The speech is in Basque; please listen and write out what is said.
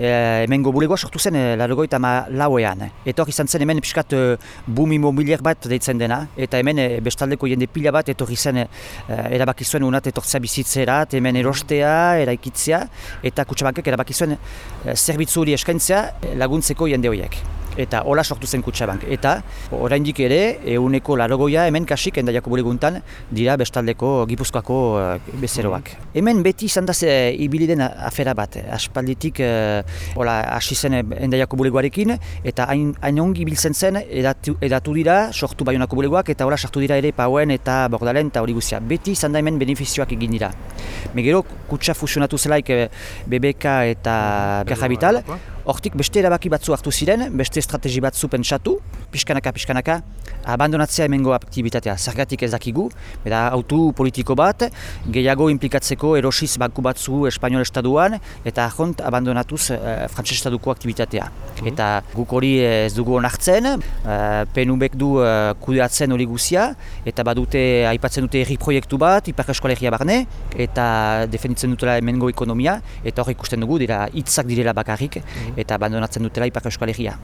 e, hemen gobulegoa sortu zen e, larogoita ma lauean. Eta hor izan zen hemen piskat e, boom immobilier bat deitzen dena, eta hemen bestaldeko jende pila bat etorri zen erabaki zuen unat etortzea bizitzerat, hemen erostea, eraikitzea, eta kutsabankek erabaki zuen e, zerbitzu hori eskaintzea laguntzeko jende horiek eta hola sortu zen kutsabank. Eta oraindik ere, euneko larogoia hemen kasik endaiako buleguntan dira bestaldeko gipuzkoako uh, bezeroak. Hemen beti izan da ibili den afera bat, aspalditik uh, hola hasi zen endaiako bulegoarekin, eta hain, hain ongi biltzen zen edatu, edatu dira, sortu baionako bulegoak, eta hola sartu dira ere pauen eta bordalen eta hori guzia. Beti izan da hemen beneficioak egin dira. Megero, kutsa fusionatu zelaik BBK eta Caja Vital, Hortik beste erabaki batzu hartu ziren, beste estrategi batzu pentsatu, pixkanaka, pixkanaka, abandonatzea hemengo aktibitatea, zergatik ez dakigu, bera autu politiko bat, gehiago implikatzeko erosiz banku batzu espanol estaduan, eta ahont abandonatuz e, frantses estaduko Mhm. Eta guk hori ez dugu onartzen, e, PNUBek du e, kudeatzen hori guzia, eta badute, aipatzen dute erri proiektu bat, Iparka Eskolegia barne, eta defenditzen dutela hemengo ekonomia, eta hori ikusten dugu, dira hitzak direla bakarrik, mhm eta abandonatzen dutela Ipar Euskal Herria.